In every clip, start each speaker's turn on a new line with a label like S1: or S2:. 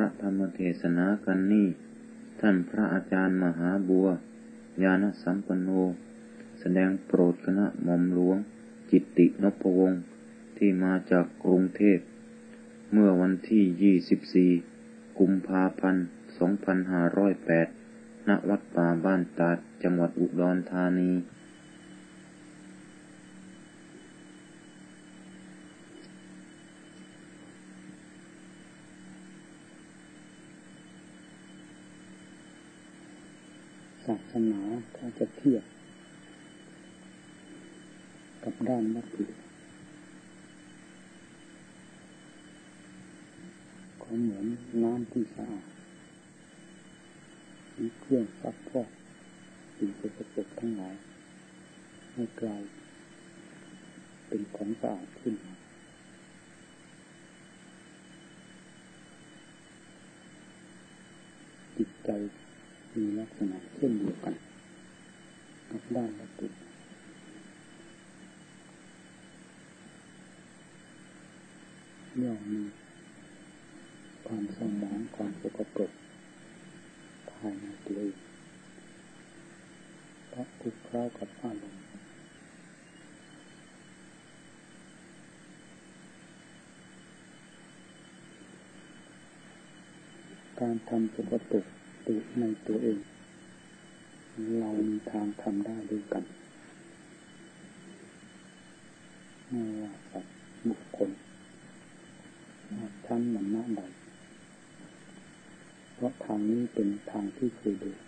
S1: ระธรรมเทศนากันนี้ ท่านพระอาจารย์มหาบัว ญาณสัมปันโน แสดงโปรดคณะหม่อมหลวง จิตตินพวงศ์ที่มาจากกรุงเทพ เมื่อวันที่ 24 กุมภาพันธ์ 2508 ณ วัดป่าบ้านตาด จังหวัดอุดรธานี
S2: สนาถ้าจะเทียบกับด้านวัตถุก็เหมือนน้ำที่สะอาดมีเครื่องซักฟอกสิ่งสกปรกทั้งหลายให้กลายเป็นของสะอาดขึ้นมาจิตใจ มีลักษณะเช่นเดียวกันกับด้านวัตถุย่อมมีความสมองความสกปรกภายในตัวเองเพราะทุกครากับอารมณ์การทำสกปรก ตัวในตัวเอง เรามีทางทำได้ด้วยกันไม่ว่าสัตว์บุคคลชั้นมันน้าใดเพราะทางนี้เป็นทางที่เคยเดิน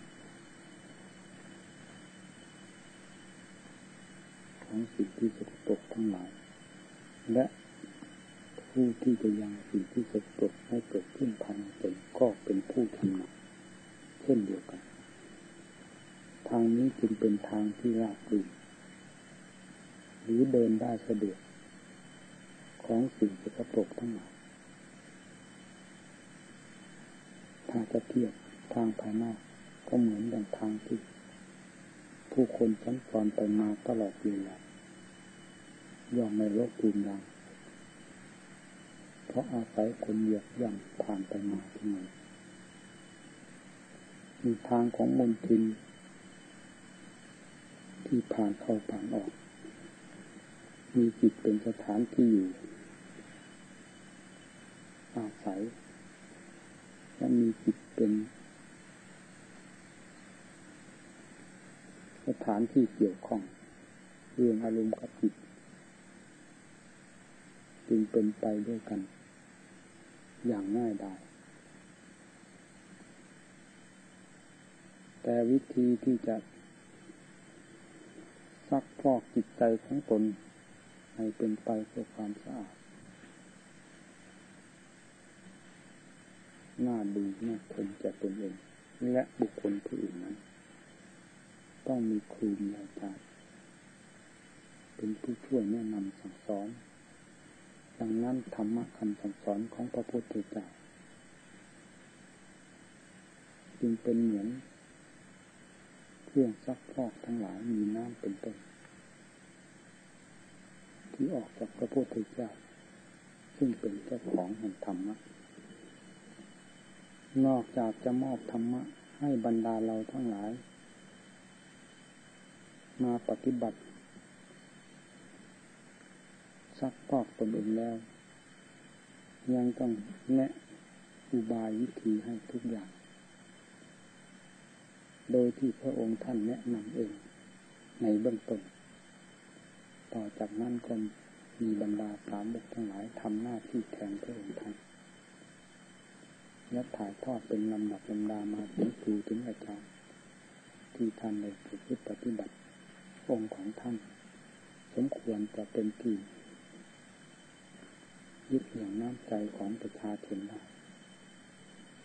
S2: ของสิ่งที่สกปรกทั้งหลาย และผู้ที่จะยังสิ่งที่สกปรกให้เกิดขึ้นภายในตนก็เป็นผู้ทำหนัก เช่นเดียวกัน ทางนี้จึงเป็นทางที่ราบรื่นหรือเดินได้สะดวกของสิ่งสกปรกทั้งหลายถ้าจะเทียบทางภายนอกก็เหมือนอย่างทางที่ ผู้คนสัญจรไปมาตลอดเวลาย่อมไม่ลดปูนยางเพราะอาศัยคนเหยียบย่ำผ่านไปมาเส มีทางของมนทิน ที่ผ่านเข้าผ่านออก มีจิตเป็นสถานที่อยู่ อาศัย และมีจิตเป็น สถานที่เกี่ยวข้อง เรื่องอารมณ์กับจิต จึงเป็นไปด้วยกัน อย่างง่ายดาย แต่วิธีที่จะซักพอกจิตใจของตนให้เป็นไปเพื่อความสะอาดน่าดูน่าทนแก่ตนเองและบุคคลผู้อื่นนั้น ต้องมีครูมีอาจารย์เป็นผู้ช่วยแนะนำสั่งสอนดังนั้นธรรมะคำสั่งสอนของพระพุทธเจ้าจึงเป็นเหมือน เครื่องซักฟอกทั้งหลายมีน้ำเป็นต้นที่ออกจากพระพุทธเจ้า ซึ่งเป็นเจ้าของแห่งธรรมะ นอกจากจะมอบธรรมะให้บรรดาเราทั้งหลาย มาปฏิบัติ ซักฟอกตนเองแล้ว ยังต้องแนะอุบายวิธีให้ทุกอย่าง โดยที่พระองค์ท่านแนะนำเอง ในเบื้องต้น ต่อจากนั้นก็มีบรรดาสามบุกทั้งหลายทำหน้าที่แทนพระองค์ท่านและถ่ายทอดเป็นลำดับลำดามาถึงครูถึงอาจารย์ ที่ท่านได้ฝึกปฏิบัติ องค์ของท่าน สมควรจะเป็นที่ยึดเหนี่ยวน้ำใจของประชาชนได้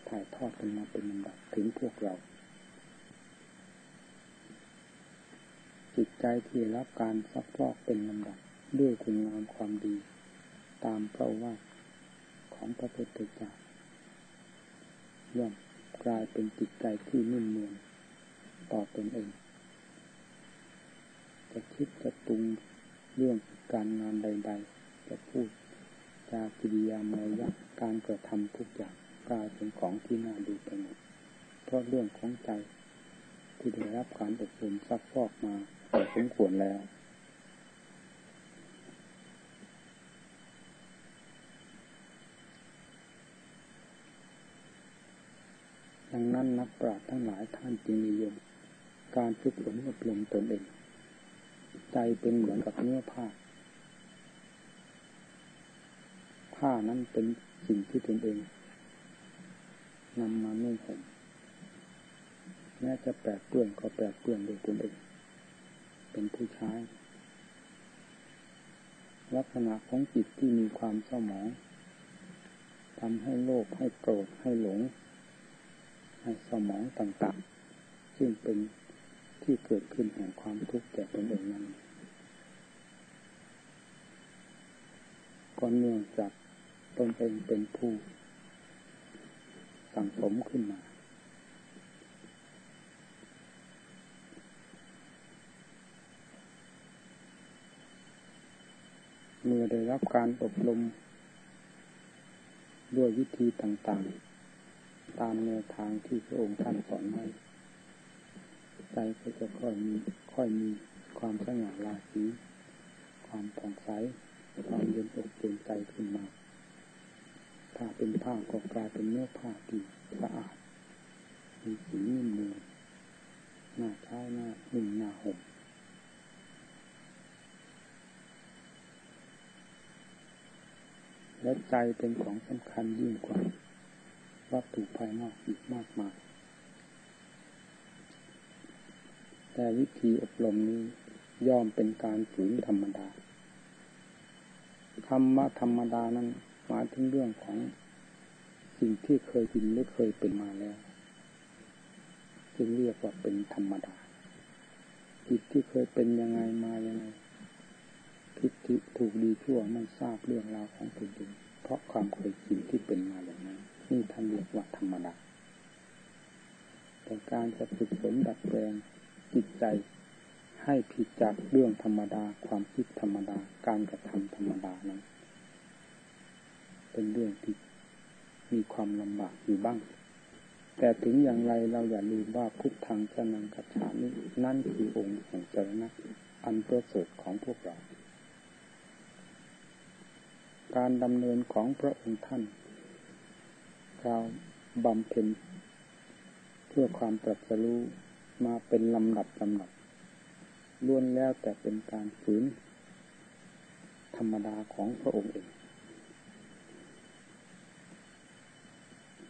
S2: ถ่ายทอดกันมาเป็นลำดับถึงพวกเรา จิตใจที่รับการซักฟอกเป็นลำดับด้วยคุณงามความดี ตามพระว่าของพระพุทธเจ้าย่อมกลายเป็นจิตใจที่นิ่มนวลต่อตนเอง จะคิดจะตุงเรื่องการงานใด ๆ จะพูดจากกิริยามารยาการกระทำทุกอย่างกลายเป็นของที่น่าดูไปหมดเพราะเรื่องของใจที่ได้รับการอบรมซักฟอกมา พอสมควรแล้ว ดังนั้นนักปราชญ์ทั้งหลายท่านจึงนิยม การฝึกฝนอบรมตนเอง ใจเป็นเหมือนกับเนื้อผ้า ผ้านั้นเป็นสิ่งที่ตนเองนำมานุ่งห่มแม้จะแปดเปื้อนก็แปดเปื้อนโดยตนเอง เป็นผู้ใช้ลักษณะของจิตที่มีความเศร้าหมองทำให้โลภให้โกรธให้หลง ให้เศร้าหมองต่างๆ ซึ่งเป็นที่เกิดขึ้นแห่งความทุกข์แก่ตนเองนั้นก็เนื่องจากตนเองเป็นผู้ สั่งสมขึ้นมา เมื่อได้รับการอบรม ด้วยวิธีต่างๆ ตามแนวทางที่พระองค์ท่านสอนไว้ใจก็จะค่อยมีค่อยมีความสง่าราศีความผ่องใสความเย็นอกเย็นใจขึ้นมา ถ้าเป็นผ้าก็กลายเป็นเนื้อผ้าที่สะอาด มีสีนิ่มนวลหน้าเช้าหน้าหนึ่งหน้าห่ม และใจเป็นของสำคัญยิ่งกว่าวัตถุภายนอกอีกมากมาย แต่วิธีอบรมนี้ย่อมเป็นการฝืนธรรมดาคำว่าธรรมดานั้นหมายถึงเรื่องของสิ่งที่เคยเป็นหรือเคยเป็นมาแล้วจึงเรียกว่าเป็นธรรมดาจิตที่เคยเป็นยังไงมายังไง ทิฏฐิถูกดีชั่วไม่ทราบเรื่องราวของตัวเองเพราะความเคยชินที่เป็นมาอย่างนั้นนี่ท่านเรียกว่าธรรมดาแต่การจะฝึกฝนดัดแปลงจิตใจ ให้ผิดจากเรื่องธรรมดา ความคิดธรรมดา การกระทำธรรมดานั้น เป็นเรื่องที่มีความลำบากอยู่บ้าง แต่ถึงอย่างไรเราอย่าลืมว่าพุทธังสนังกัจฉามินั่นคือองค์แห่งเจรณะอันประเสริฐของพวกเรา การดำเนินของพระองค์ท่านเราบำเพ็ญเพื่อความตรัสรู้มาเป็นลำดับลำดับล้วนแล้วแต่เป็นการฝืน ธรรมดาของพระองค์เอง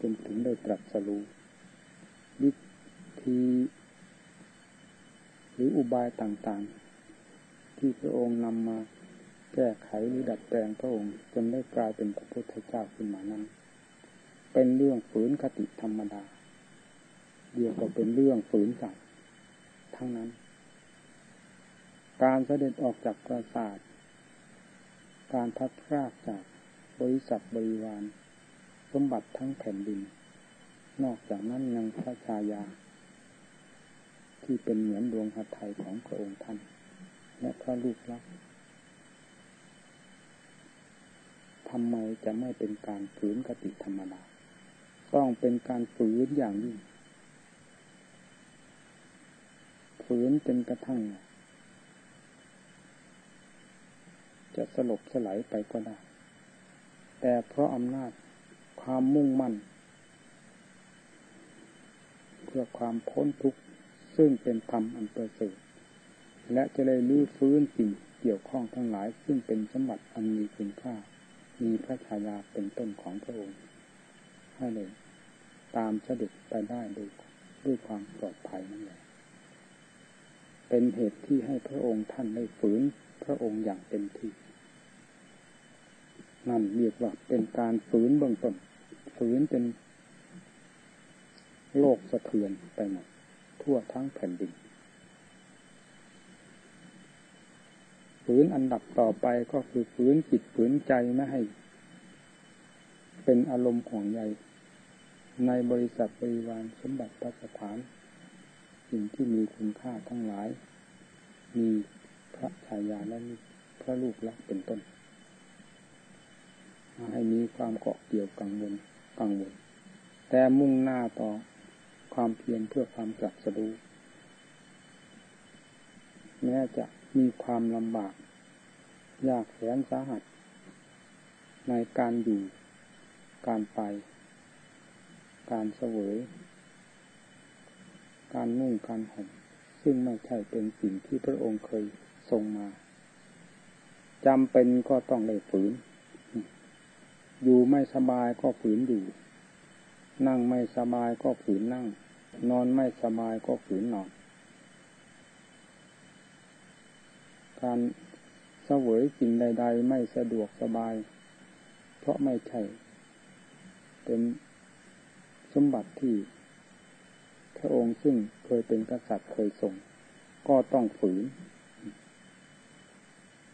S2: จนถึงได้ตรัสรู้วิธีหรืออุบายต่างๆ ที่พระองค์นำมา แก้ไขหรือดัดแปลงพระองค์จนได้กลายเป็นพระพุทธเจ้าขึ้นมานั้น เป็นเรื่องฝืนคติธรรมดา เดียวก็เป็นเรื่องฝืนใจทั้งนั้น การเสด็จออกจากปราสาท การพัดพรากจากบริษัทบริวาร สมบัติทั้งแผ่นดิน นอกจากนั้นยังพระชายา ที่เป็นเหมือนดวงหัตถ์ของพระองค์ท่าน และพระลูกรัก ทำไมจะไม่เป็นการฝืนกติธรรมดา ต้องเป็นการฝืนอย่างยิ่ง ฝืนจนกระทั่ง จะสลบสลายไปก็ได้ แต่เพราะอำนาจความมุ่งมั่น เพื่อความพ้นทุกข์ ซึ่งเป็นธรรมอันประเสริฐและจะได้ลื้อฟื้นสิ่งเกี่ยวข้องทั้งหลายซึ่งเป็นสมบัติอันมีคุณค่า มีพระชายาเป็นต้นของพระองค์ ให้เลยตามเสด็จไปได้โดยด้วยความปลอดภัยนั่นแหละ เป็นเหตุที่ให้พระองค์ท่านได้ฝืนพระองค์อย่างเต็มที่ นั่นเรียกว่าเป็นการฝืนเบื้องต้น ฝืนจนโลกสะเทือนไปหมดทั่วทั้งแผ่นดิน ฝืนอันดับต่อไปก็คือฝืนจิตฝืนใจไม่ให้ เป็นอารมณ์ห่วงใยในบริษัทบริวารสมบัติพัสถาน สิ่งที่มีคุณค่าทั้งหลาย มีพระชายาและพระลูกรักเป็นต้น ให้มีความเกาะเกี่ยวกังวลกังวล แต่มุ่งหน้าต่อความเพียรเพื่อความจักสรู้แม้จะ มีความลำบาก ยากแสนสาหัส ในการอยู่ การไป การเสวย การนุ่งการห่มซึ่งไม่ใช่เป็นสิ่งที่พระองค์เคยทรงมาจำเป็นก็ต้องได้ฝืน อยู่ไม่สบายก็ฝืนอยู่ นั่งไม่สบายก็ฝืนนั่ง นอนไม่สบายก็ฝืนนอน การเสวยสิ่งใด ๆ ไม่สะดวกสบาย เพราะไม่ใช่ เป็นสมบัติที่ พระองค์ซึ่งเคยเป็นกษัตริย์เคยทรงก็ต้องฝืน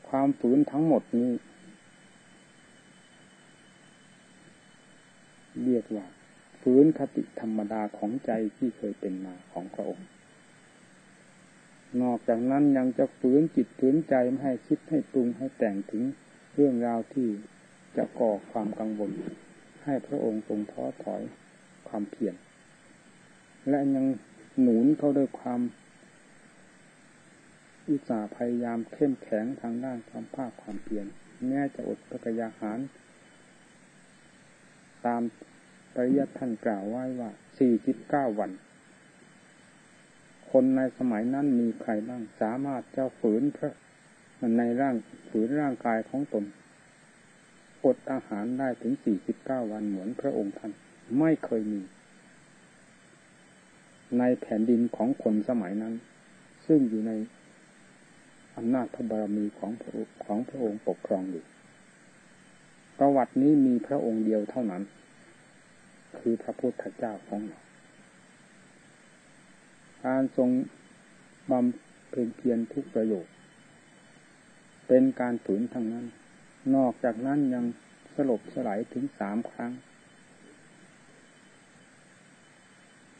S2: ความฝืนทั้งหมดนี้ เรียกว่า ฝืนคติธรรมดาของใจที่เคยเป็นมาของพระองค์ นอกจากนั้นยังจะฝืนจิตฝืนใจไม่ให้คิดให้ปรุงให้แต่งถึงเรื่องราวที่จะก่อความกังวล ให้พระองค์ทรงท้อถอยความเพียรและยังหนุนเขาด้วยความอุตสาห์พยายามเข้มแข็งทางด้านความภาคความเพียรแม้จะอดพระกยาหาร ตามปริยัติท่านกล่าวไว้ว่าสี่สิบเก้าวัน คนในสมัยนั้นมีใครบ้าง สามารถเจ้าฝืนพระในร่างฝืนร่างกายของตนอดอาหารได้ถึงสี่สิบเก้าวันเหมือนพระองค์ท่านไม่เคยมี ในแผ่นดินของคนสมัยนั้น ซึ่งอยู่ในอำนาจพระบารมีของของพระองค์ปกครองอยู่ประวัตินี้มีพระองค์เดียวเท่านั้น คือพระพุทธเจ้าของเรา การทรงบำเพ็ญเพียรทุกประโยชน์เป็นการฝืนทางนั้น นอกจากนั้นยังสลบสลายถึงสามครั้ง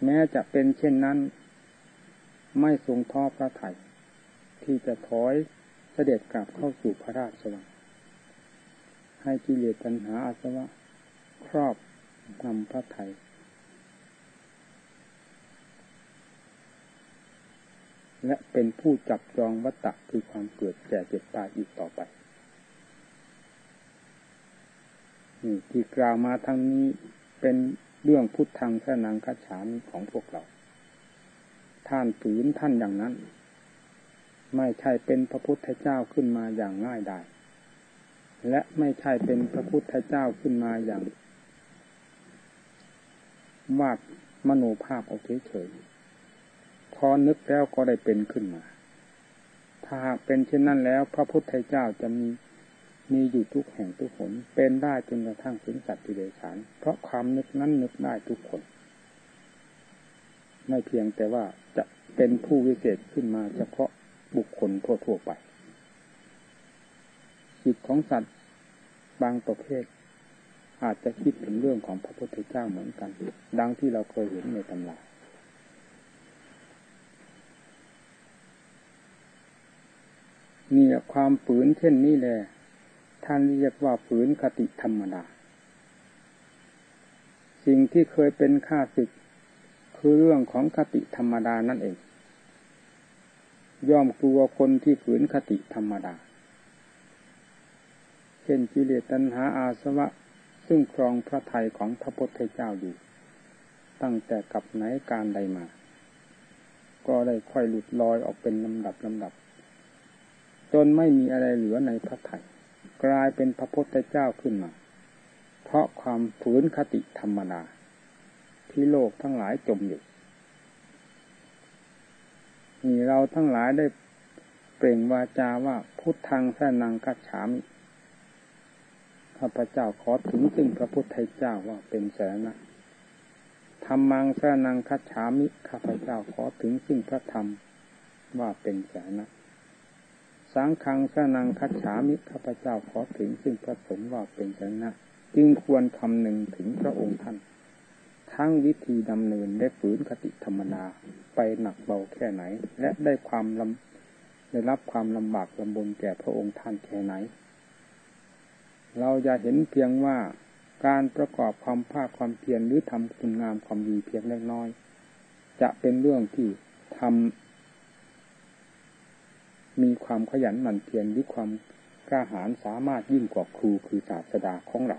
S2: แม้จะเป็นเช่นนั้น ไม่ทรงท้อพระไถ่ที่จะถอยเสด็จกลับเข้าสู่พระราชวัง ให้กิเลสตัณหาอาสวะ ครอบนำพระไท และเป็นผู้จับจองวัตตะคือความเกิดแก่เจ็บตายอีกต่อไปนี่ที่กล่าวมาทั้งนี้เป็นเรื่องพุทธังสนังคัจฉานของพวกเรา ท่านฝืนท่านอย่างนั้น ไม่ใช่เป็นพระพุทธเจ้าขึ้นมาอย่างง่ายดายและไม่ใช่เป็นพระพุทธเจ้าขึ้นมาอย่างวาดมโนภาพเอาเฉยๆ พอนึกแล้วก็ได้เป็นขึ้นมา ถ้าหากเป็นเช่นนั้นแล้ว พระพุทธเจ้าจะมีมีอยู่ทุกแห่งทุกหนเป็นได้จนกระทั่งถึงสัตว์ที่เดชานเพราะความนึกนั้นนึกได้ทุกคน ไม่เพียงแต่ว่าจะเป็นผู้วิเศษขึ้นมาเฉพาะบุคคลทั่วๆไป จิตของสัตว์บางประเภท อาจจะคิดถึงเรื่องของพระพุทธเจ้าเหมือนกัน ดังที่เราเคยเห็นในตำรา นี่ความฝืนเช่นนี้แหละท่านเรียกว่าฝืนคติธรรมดา สิ่งที่เคยเป็นข้าศึก คือเรื่องของคติธรรมดานั่นเอง ย่อมกลัวคนที่ฝืนคติธรรมดา เช่นกิเลสตัณหาอาสวะ ซึ่งครองพระทัยของพระพุทธเจ้าอยู่ ตั้งแต่กับไหนการใดมา ก็ได้ค่อยหลุดลอยออกเป็นลำดับลำดับ จนไม่มีอะไรเหลือในพระทัยกลายเป็นพระพุทธเจ้าขึ้นมา เพราะความฝืนคติธรรมดา ที่โลกทั้งหลายจมอยู่นี่เราทั้งหลายได้เปล่งวาจาว่าพุทธังสนังกัจฉามิข้าพเจ้าขอถึงซึ่งพระพุทธเจ้าว่าเป็นแสนะธรรมังสนังคัจฉามิข้าพเจ้าขอถึงซึ่งพระธรรมว่าเป็นแสนะ สังฆังสนังคัจฉามิข้าพเจ้าขอถึงซึ่งพระสงฆ์ว่าเป็นแสนะ จึงควรคำหนึ่งถึงพระองค์ท่าน ทั้งวิธีดำเนินได้ฝืนคติธรรมดาไปหนักเบาแค่ไหน และได้ความลำได้รับความลำบากลำบนแก่พระองค์ท่านแค่ไหน เราจะเห็นเพียงว่าการประกอบความภาคความเพียรหรือทำคุณงามความดีเพียงเล็กน้อย จะเป็นเรื่องที่ทำ มีความขยันหมั่นเพียรหรือความกล้าหาญสามารถยิ่งกว่าครูคือศาสดาของเรา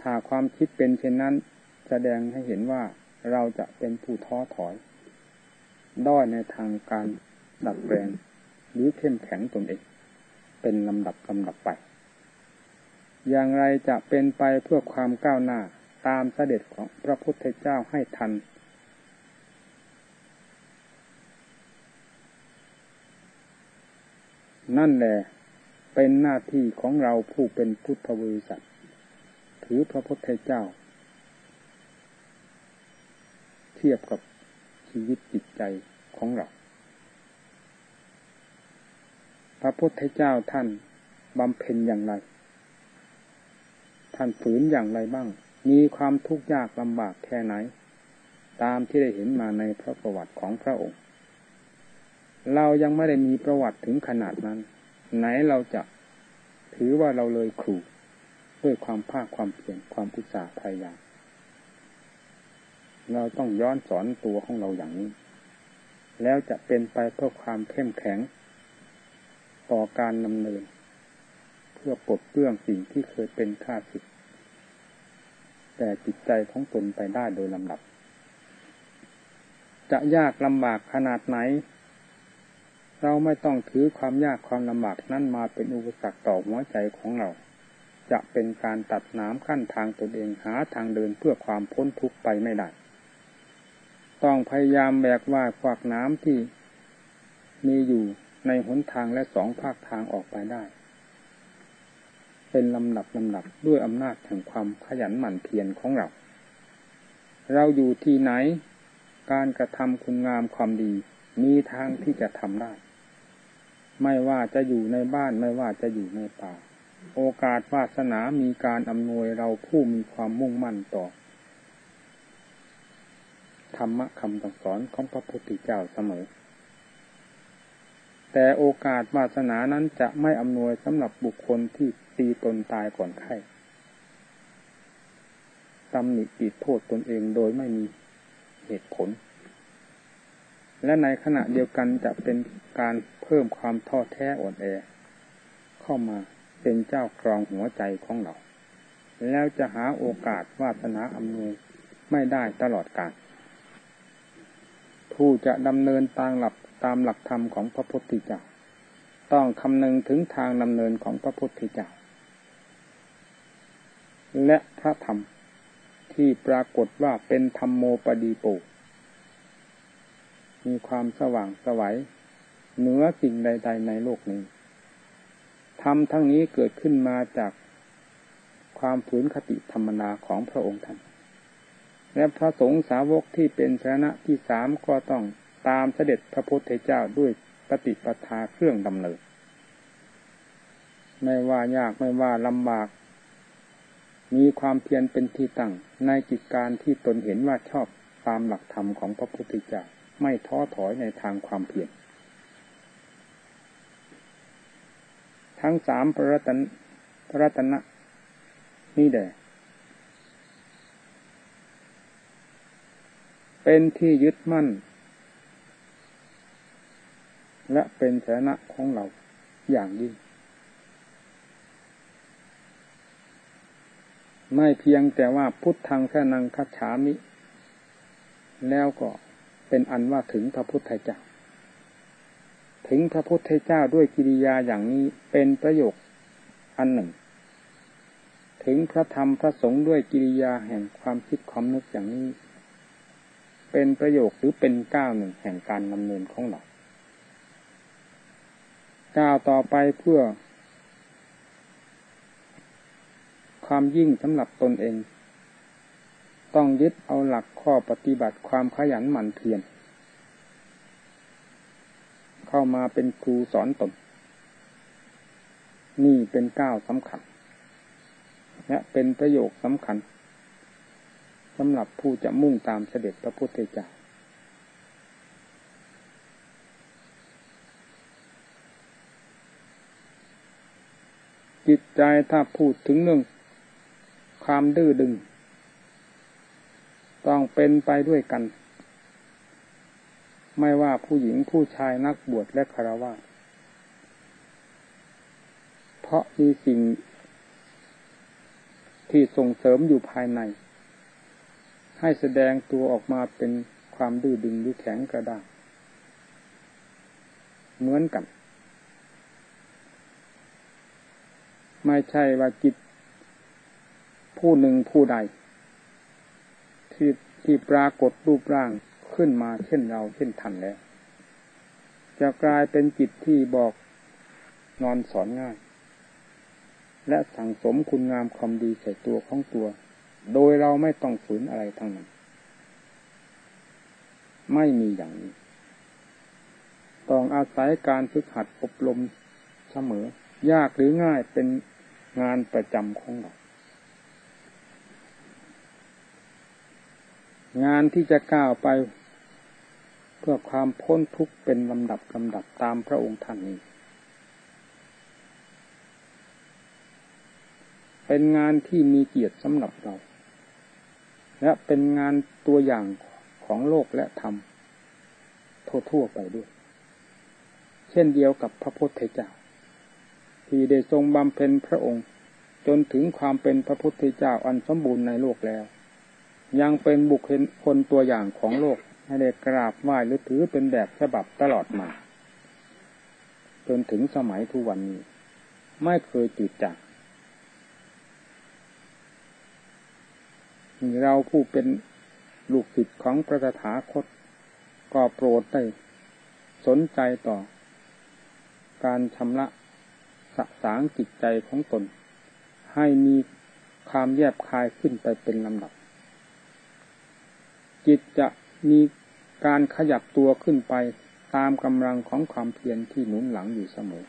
S2: ถ้าความคิดเป็นเช่นนั้น แสดงให้เห็นว่าเราจะเป็นผู้ท้อถอย ด้อยในทางการดัดแปลงหรือเข้มแข็งตนเอง เป็นลำดับลำดับไป อย่างไรจะเป็นไปเพื่อความก้าวหน้าตามเสด็จของพระพุทธเจ้าให้ทัน นั่นแหละเป็นหน้าที่ของเราผู้เป็นพุทธบริษัทถือพระพุทธเจ้า เทียบกับชีวิตจิตใจของเรา พระพุทธเจ้าท่านบำเพ็ญอย่างไร ท่านฝืนอย่างไรบ้าง มีความทุกข์ยากลำบากแค่ไหน ตามที่ได้เห็นมาในพระประวัติของพระองค์ เรายังไม่ได้มีประวัติถึงขนาดนั้น ไหนเราจะถือว่าเราเลยครูด้วยความภาคความเพียรความอุตสาห์พยายามเราต้องย้อนสอนตัวของเราอย่างนี้ แล้วจะเป็นไปเพื่อความเข้มแข็ง ต่อการดำเนิน เพื่อปลดเปลื้องสิ่งที่เคยเป็นข้าศึกแต่จิตใจของตนไปได้โดยลำดับ จะยากลำบากขนาดไหน เราไม่ต้องถือความยากความลำบากนั้นมาเป็นอุปสรรคต่อหัวใจของเรา จะเป็นการตัดน้ำขั้นทางตนเองหาทางเดินเพื่อความพ้นทุกข์ไปไม่ได้ ต้องพยายามแบกว่าขวากน้ำที่มีอยู่ในหนทางและสองภาคทางออกไปได้ เป็นลำดับลำดับด้วยอำนาจแห่งความขยันหมั่นเพียรของเรา เราอยู่ที่ไหน การกระทำคุณงามความดี มีทางที่จะทำได้ ไม่ว่าจะอยู่ในบ้านไม่ว่าจะอยู่ในป่า โอกาสวาสนามีการอำนวยเราผู้มีความมุ่งมั่นต่อ ธรรมะคำสอนของพระพุทธเจ้าเสมอ แต่โอกาสวาสนานั้นจะไม่อำนวยสำหรับบุคคลที่ตีตนตายก่อนไข้ตำหนิปิดโทษตนเองโดยไม่มีเหตุผล และในขณะเดียวกันจะเป็นการเพิ่มความท้อแท้อ่อนแอ เข้ามาเป็นเจ้าครองหัวใจของเรา แล้วจะหาโอกาสวาสนาอำนวยไม่ได้ตลอดกาลผู้จะดำเนินตามหลักตามหลักธรรมของพระพุทธเจ้าต้องคำนึงถึงทางดำเนินของพระพุทธเจ้าและพระธรรมที่ปรากฏว่าเป็นธรรมโมปดีโป มีความสว่างสวัยเหนือสิ่งใด ๆ ในโลกนี้ธรรมทั้งนี้เกิดขึ้นมาจากความฝืนคติธรรมนาของพระองค์ท่าน และพระสงฆ์สาวกที่เป็นชนะที่สามก็ต้องตามเสด็จพระพุทธเจ้าด้วยปฏิปทาเครื่องดำเนิน ไม่ว่ายากไม่ว่าลำบาก มีความเพียรเป็นที่ตั้งในกิจการที่ตนเห็นว่าชอบตามหลักธรรมของพระพุทธเจ้า ไม่ท้อถอยในทางความเพียรทั้งสามพระรัตนพระรัตนะ นี่แหละเป็นที่ยึดมั่น และเป็นสาระของเราอย่างยิ่งไม่เพียงแต่ว่าพุทธังแค่นังคัจฉามิ แล้วก็ เป็นอันว่าถึงพระพุทธเจ้า ถึงพระพุทธเจ้าด้วยกิริยาอย่างนี้เป็นประโยคอันหนึ่ง ถึงพระธรรมพระสงฆ์ด้วยกิริยาแห่งความคิดความนึกอย่างนี้ เป็นประโยคหรือเป็นก้าวหนึ่งแห่งการดำเนินของเราก้าวต่อไปเพื่อ ความยิ่งสำหรับตนเอง ต้องยึดเอาหลักข้อปฏิบัติความขยันหมั่นเพียรเข้ามาเป็นครูสอนตน นี่เป็นก้าวสำคัญ และเป็นประโยคสำคัญสำหรับผู้จะมุ่งตามเสด็จพระพุทธเจ้าจิตใจถ้าพูดถึงเรื่องความดื้อดึง ต้องเป็นไปด้วยกัน ไม่ว่าผู้หญิงผู้ชายนักบวชและคารวะเพราะมีสิ่งที่ส่งเสริมอยู่ภายใน ให้แสดงตัวออกมาเป็นความดื้อดึงหรือแข็งกระด้างเหมือนกัน ไม่ใช่ว่าจิตผู้หนึ่งผู้ใด ที่ที่ปรากฏรูปร่างขึ้นมาเช่นเราเช่นทันแล้ว จะกลายเป็นจิตที่บอกนอนสอนง่าย และสั่งสมคุณงามความดีใส่ตัวของตัว โดยเราไม่ต้องฝืนอะไรทั้งนั้น ไม่มีอย่างนี้ ต้องอาศัยการฝึกหัดอบรมเสมอ ยากหรือง่ายเป็นงานประจำของเรา งานที่จะก้าวไป เพื่อความพ้นทุกข์เป็นลำดับลำดับตามพระองค์ท่านนี้ เป็นงานที่มีเกียรติสำหรับเรา และเป็นงานตัวอย่างของโลกและธรรมทั่วๆไปด้วย เช่นเดียวกับพระพุทธเจ้าที่ได้ทรงบำเพ็ญพระองค์ จนถึงความเป็นพระพุทธเจ้าอันสมบูรณ์ในโลกแล้ว ยังเป็นบุคคลตัวอย่างของโลก ให้ได้กราบไหว้หรือถือเป็นแบบฉบับตลอดมา จนถึงสมัยทุกวันนี้ ไม่เคยจืดจางเราผู้เป็นลูกศิษย์ของพระตถาคต ก็โปรดได้สนใจต่อ การชำระสะสางจิตใจของตน ให้มีความแยบคายขึ้นไปเป็นลำดับ จิตจะมีการขยับตัวขึ้นไปตามกำลังของความเพียรที่หนุนหลังอยู่เสมอ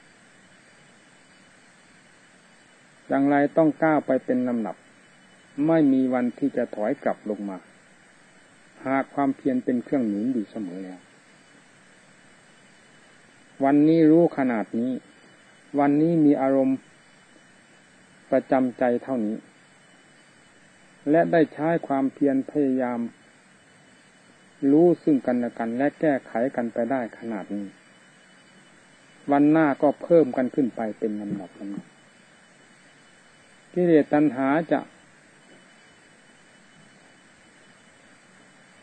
S2: อย่างไรต้องก้าวไปเป็นลำดับ ไม่มีวันที่จะถอยกลับลงมา หากความเพียรเป็นเครื่องหนุนอยู่เสมอแล้ว วันนี้รู้ขนาดนี้ วันนี้มีอารมณ์ประจำใจเท่านี้ และได้ใช้ความเพียรพยายาม รู้ซึ่งกันและกัน และแก้ไขกันไปได้ขนาดนี้ วันหน้าก็เพิ่มกันขึ้นไปเป็นลำดับลำดับกิเลสตัณหาจะ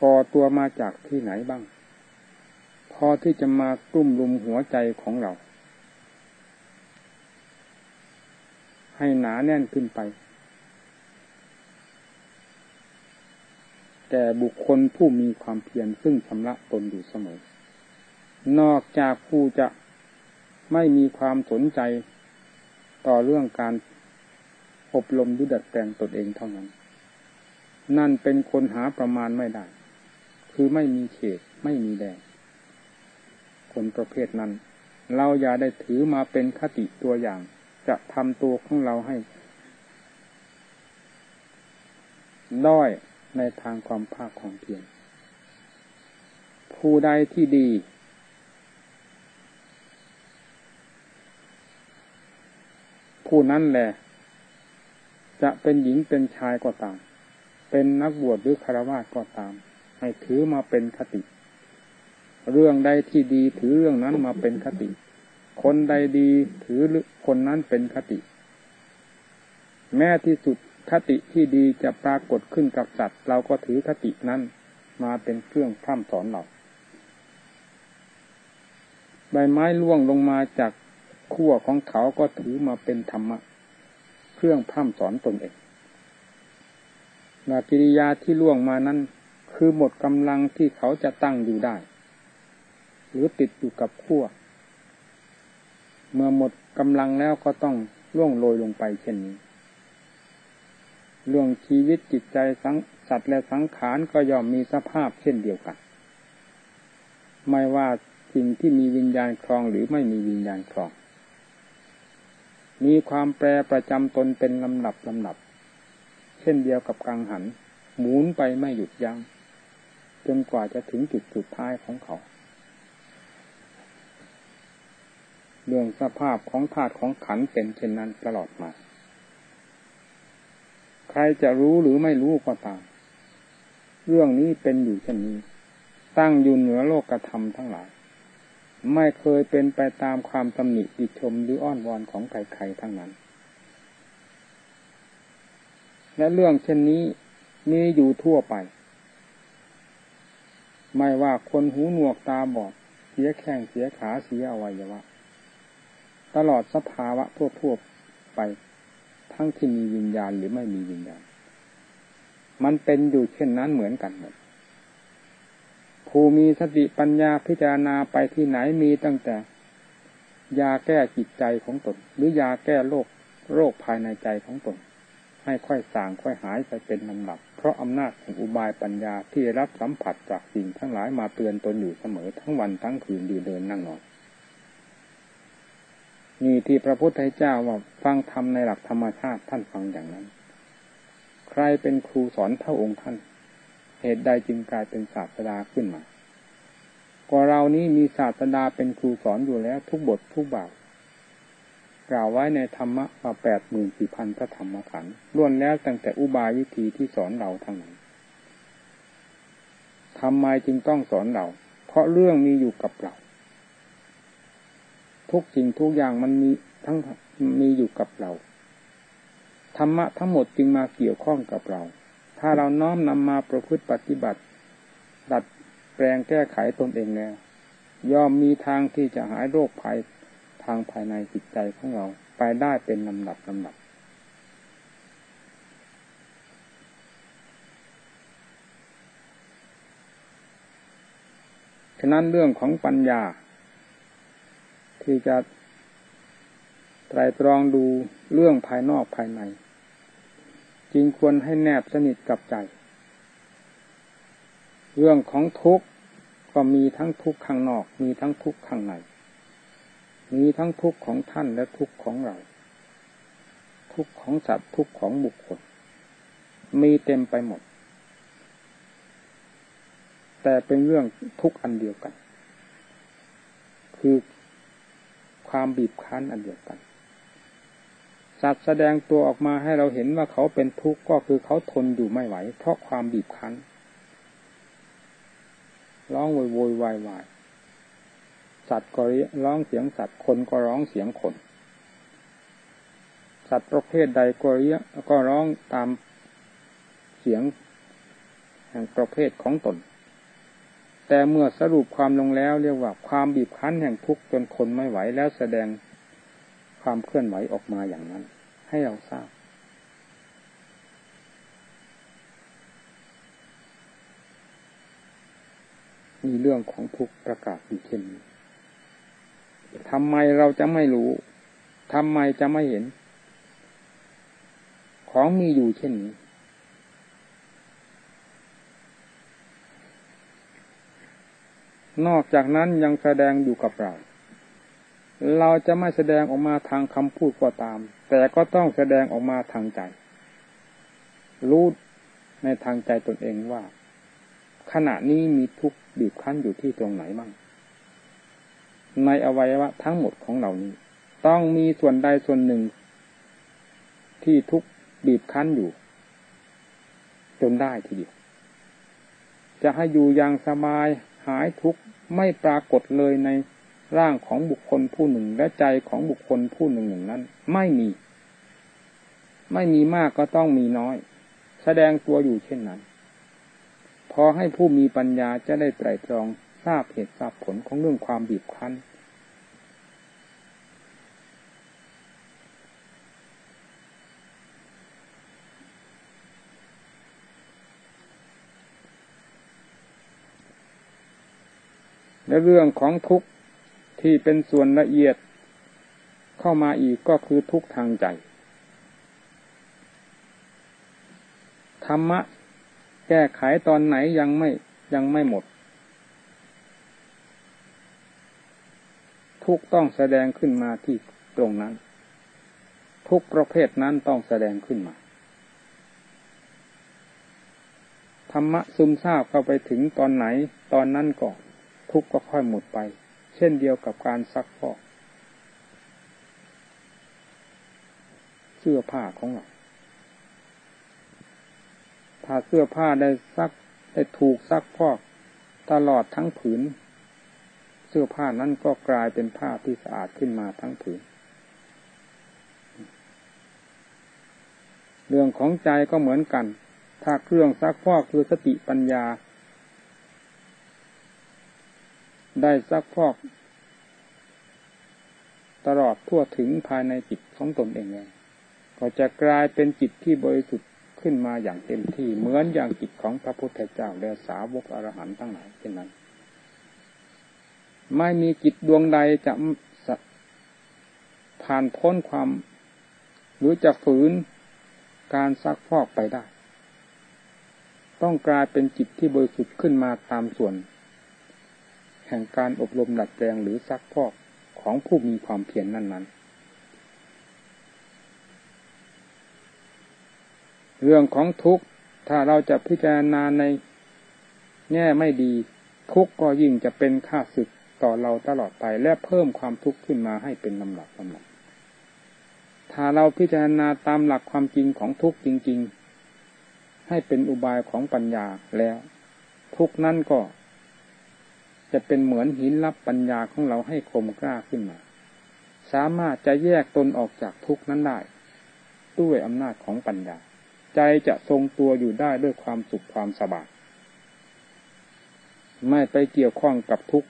S2: ก่อตัวมาจากที่ไหนบ้าง พอที่จะมากลุ่มลุมหัวใจของเรา ให้หนาแน่นขึ้นไป แก่บุคคลผู้มีความเพียรซึ่งชำระตนอยู่เสมอ นอกจากผู้จะไม่มีความสนใจต่อเรื่องการอบรมดุดัดแปลงตนเองเท่านั้น นั่นเป็นคนหาประมาณไม่ได้ คือไม่มีเขตไม่มีแดงคนประเภทนั้น เราอย่าได้ถือมาเป็นคติตัวอย่าง จะทำตัวของเราให้ ด้อย ในทางความภาคของเพียรผู้ใดที่ดี ผู้นั้นแหละ จะเป็นหญิงเป็นชายก็ตาม เป็นนักบวชหรือคารวะก็ตาม ให้ถือมาเป็นคติ เรื่องใดที่ดีถือเรื่องนั้นมาเป็นคติ คนใดดีถือคนนั้นเป็นคติ แม้ที่สุด คติที่ดีจะปรากฏขึ้นกับสัตว์ เราก็ถือคตินั้นมาเป็นเครื่องพร่ำสอนเราใบไม้ล่วงลงมาจากขั้วของเขาก็ถือมาเป็นธรรมะ เครื่องพร่ำสอนตนเองนากิริยาที่ล่วงมานั้น คือหมดกำลังที่เขาจะตั้งอยู่ได้ หรือติดอยู่กับขั้วเมื่อหมดกำลังแล้วก็ต้องล่วงโรยลงไปเช่นนี้ เรื่องชีวิตจิตใจสังสัตว์และสังขารก็ย่อมมีสภาพเช่นเดียวกัน ไม่ว่าสิ่งที่มีวิญญาณครองหรือไม่มีวิญญาณครอง มีความแปรประจำตนเป็นลำดับลำดับ เช่นเดียวกับกังหัน หมุนไปไม่หยุดยัง้งจนกว่าจะถึงจุดสุดท้ายของเขา เรื่องสภาพของธาตุของขันเป็นเช่นนั้นตลอดมา ใครจะรู้หรือไม่รู้ก็ตาม เรื่องนี้เป็นอยู่เช่นนี้ ตั้งอยู่เหนือโลกธรรมทั้งหลาย ไม่เคยเป็นไปตามความตำหนิติชมหรืออ้อนวอนของใครๆทั้งนั้น และเรื่องเช่นนี้มีอยู่ทั่วไป ไม่ว่าคนหูหนวกตาบอด เสียแข้งเสียขาเสียอวัยวะ ตลอดสภาวะทั่วๆไป ทั้งที่มีวิญญาณหรือไม่มีวิญญาณ มันเป็นอยู่เช่นนั้นเหมือนกันหมดผู้มีสติปัญญาพิจารณาไปที่ไหนมีตั้งแต่ ยาแก้จิตใจของตน หรือยาแก้โรคโรคภายในใจของตน ให้ค่อยสางค่อยหายไปเป็นลำดับ เพราะอำนาจของอุบายปัญญาที่รับสัมผัสจากสิ่งทั้งหลายมาเตือนตนอยู่เสมอทั้งวันทั้งคืนยืนเดินนั่งนอน นี่ที่พระพุทธเจ้าว่าฟังธรรมในหลักธรรมชาติท่านฟังอย่างนั้น ใครเป็นครูสอนเท่าองค์ท่าน เหตุใดจึงกลายเป็นศาสดาขึ้นมาก็เรานี้มีศาสดาเป็นครูสอนอยู่แล้วทุกบททุกบาทกล่าวไว้ในธรรมะมาแปดหมื่นสี่พันพระธรรมขันธ์ล้วนแล้วตั้งแต่อุบายวิธีที่สอนเราทั้งนั้นทำไมจึงต้องสอนเรา เพราะเรื่องมีอยู่กับเรา ทุกสิ่งทุกอย่างมันมีทั้งมีอยู่กับเราธรรมะทั้งหมดจึงมาเกี่ยวข้องกับเรา ถ้าเราน้อมนำมาประพฤติปฏิบัติ ดัดแปลงแก้ไขตนเองแล้วย่อมมีทางที่จะหายโรคภัยทางภายในจิตใจของเรา ไปได้เป็นลำดับลำดับ ฉะนั้นเรื่องของปัญญา ที่จะไตรตรองดูเรื่องภายนอกภายใน จึงควรให้แนบสนิทกับใจ เรื่องของทุกข์ก็มีทั้งทุกข์ข้างนอก มีทั้งทุกข์ข้างใน มีทั้งทุกข์ของท่านและทุกข์ของเรา ทุกข์ของสัตว์ทุกข์ของบุคคล มีเต็มไปหมด แต่เป็นเรื่องทุกข์อันเดียวกัน คือ ความบีบคั้นอันเดียวกัน สัตว์แสดงตัวออกมาให้เราเห็นว่าเขาเป็นทุกข์ก็คือเขาทนอยู่ไม่ไหว เพราะความบีบคั้น ร้องโวยโวยวายวายสัตว์ก็ร้องเสียงสัตว์คนก็ร้องเสียงคน สัตว์ประเภทใดก็เรียก็ร้องตามเสียงแห่งประเภทของตน แต่เมื่อสรุปความลงแล้ว เรียกว่าความบีบคั้นแห่งทุกข์จนคนไม่ไหวแล้วแสดงความเคลื่อนไหวออกมาอย่างนั้น ให้เราทราบ มีเรื่องของทุกประกาศอยู่เช่นนี้ทำไมเราจะไม่รู้ทำไมจะไม่เห็น ของมีอยู่เช่นนี้ นอกจากนั้นยังแสดงอยู่กับเรา เราจะไม่แสดงออกมาทางคำพูดก็ตาม แต่ก็ต้องแสดงออกมาทางใจ รู้ในทางใจตนเองว่า ขณะนี้มีทุกข์บีบคั้นอยู่ที่ตรงไหนบ้างในอวัยวะทั้งหมดของเหล่านี้ ต้องมีส่วนใดส่วนหนึ่ง ที่ทุกข์บีบคั้นอยู่ จนได้ทีเดียว จะให้อยู่อย่างสบาย หายทุกข์ไม่ปรากฏเลยในร่างของบุคคลผู้หนึ่งและใจของบุคคลผู้หนึ่งหนึ่งนั้น ไม่มี ไม่มีมากก็ต้องมีน้อย แสดงตัวอยู่เช่นนั้น พอให้ผู้มีปัญญาจะได้ไตรตรองทราบเหตุทราบผลของเรื่องความบีบคั้น และเรื่องของทุกข์ที่เป็นส่วนละเอียดเข้ามาอีกก็คือทุกข์ทางใจ ธรรมะแก้ไขตอนไหนยังไม่ยังไม่หมด ทุกต้องแสดงขึ้นมาที่ตรงนั้น ทุกประเภทนั้นต้องแสดงขึ้นมา ธรรมะซึมซาบเข้าไปถึงตอนไหนตอนนั้นก่อน ทุกข์ก็ค่อยหมดไป เช่นเดียวกับการซักฟอกเสื้อผ้าของเราถ้าเสื้อผ้าได้ซักได้ถูกซักพอกตลอดทั้งผืน เสื้อผ้านั้นก็กลายเป็นผ้าที่สะอาดขึ้นมาทั้งผืน เรื่องของใจก็เหมือนกัน ถ้าเครื่องซักพอกคือสติปัญญา ได้ซักพอก ตลอดทั่วถึงภายในจิตของตนเองแล้วก็จะกลายเป็นจิตที่บริสุทธิ์ขึ้นมาอย่างเต็มที่เหมือนอย่างจิตของพระพุทธเจ้าและสาวกอรหันต์ทั้งหลายเช่นนั้น ไม่มีจิตดวงใดจะผ่านพ้นความ หรือจะฝืนการซักฟอกไปได้ ต้องกลายเป็นจิตที่บริสุทธิ์ขึ้นมาตามส่วน แห่งการอบรมดัดแปลงหรือซักฟอกของผู้มีความเพียรนนั้นๆเรื่องของทุกข์ ถ้าเราจะพิจารณาในแง่ไม่ดี ทุกข์ก็ยิ่งจะเป็นค่าศึกต่อเราตลอดไปและเพิ่มความทุกข์ขึ้นมาให้เป็นลำดับลำดับถ้าเราพิจารณาตามหลักความจริงของทุกข์จริง ๆ ให้เป็นอุบายของปัญญาแล้ว ทุกนั้นก็ จะเป็นเหมือนหินรับปัญญาของเราให้คมกล้าขึ้นมา สามารถจะแยกตนออกจากทุกนั้นได้ ด้วยอำนาจของปัญญา ใจจะทรงตัวอยู่ได้ด้วยความสุขความสบายไม่ไปเกี่ยวข้องกับทุกข์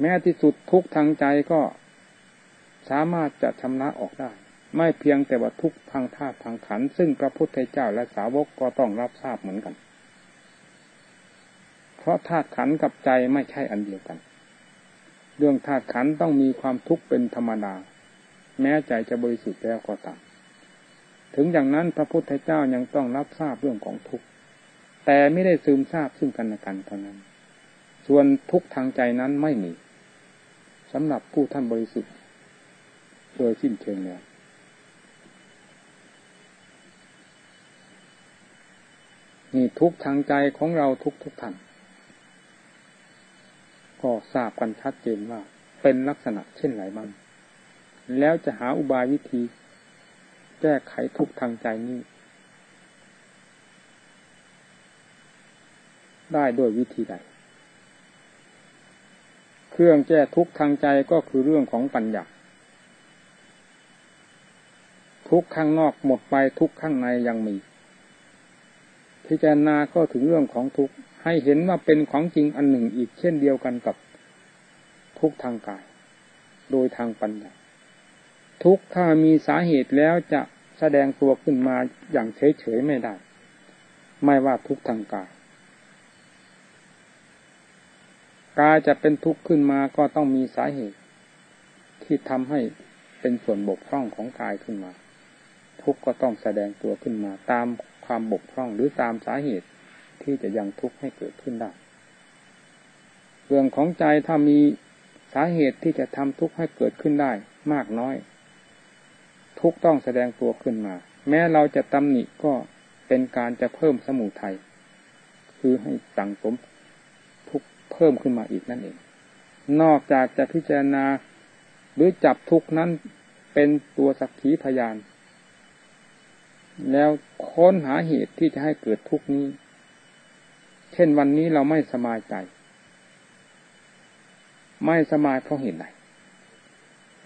S2: แม้ที่สุดทุกทางใจก็สามารถจะชำระออกได้ ไม่เพียงแต่ว่าทุกทางธาตุทางขัน ซึ่งพระพุทธเจ้าและสาวกก็ต้องรับทราบเหมือนกัน เพราะธาตุขันกับใจไม่ใช่อันเดียวกัน เรื่องธาตุขันต้องมีความทุกข์เป็นธรรมดา แม้ใจจะบริสุทธิ์แล้วก็ตามถึงอย่างนั้นพระพุทธเจ้ายังต้องรับทราบเรื่องของทุกข์แต่ไม่ได้ซึมทราบซึ่งกันและกันเท่านั้น ส่วนทุกข์ทางใจนั้นไม่มีสำหรับผู้ท่านบริสุทธิ์ โดยสิ้นเชิงแล้วนี่ทุกทางใจของเราทุกทุกท่าน ก็ทราบกันชัดเจนว่าเป็นลักษณะเช่นไรบ้าง แล้วจะหาอุบายวิธี แก้ไขทุกทางใจนี้ ได้โดยวิธีใด เครื่องแก้ทุกทางใจก็คือเรื่องของปัญญาทุกข้างนอกหมดไปทุกข้างในยังมี พิจารณาก็ถึงเรื่องของทุกข์ให้เห็นว่าเป็นของจริงอันหนึ่งอีกเช่นเดียวกันกับทุกทางกาย โดยทางปัญญาทุกถ้ามีสาเหตุแล้วจะแสดงตัวขึ้นมาอย่างเฉยๆไม่ได้ ไม่ว่าทุกทางกายกายจะเป็นทุกข์ขึ้นมาก็ต้องมีสาเหตุ ที่ทำให้เป็นส่วนบกพร่องของกายขึ้นมา ทุกข์ก็ต้องแสดงตัวขึ้นมาตาม ความบกพร่องหรือตามสาเหตุที่จะยังทุกข์ให้เกิดขึ้นได้ เรื่องของใจถ้ามีสาเหตุที่จะทำทุกข์ให้เกิดขึ้นได้ มากน้อย ทุกต้องแสดงตัวขึ้นมา แม้เราจะตำหนิก็เป็นการจะเพิ่มสมุทัยคือให้สั่งสมทุกเพิ่มขึ้นมาอีกนั่นเอง นอกจากจะพิจารณาหรือจับทุกนั้นเป็นตัวสักขีพยาน แล้วค้นหาเหตุที่จะให้เกิดทุกนี้ เช่นวันนี้เราไม่สบายใจ ไม่สบายเพราะเหตุใด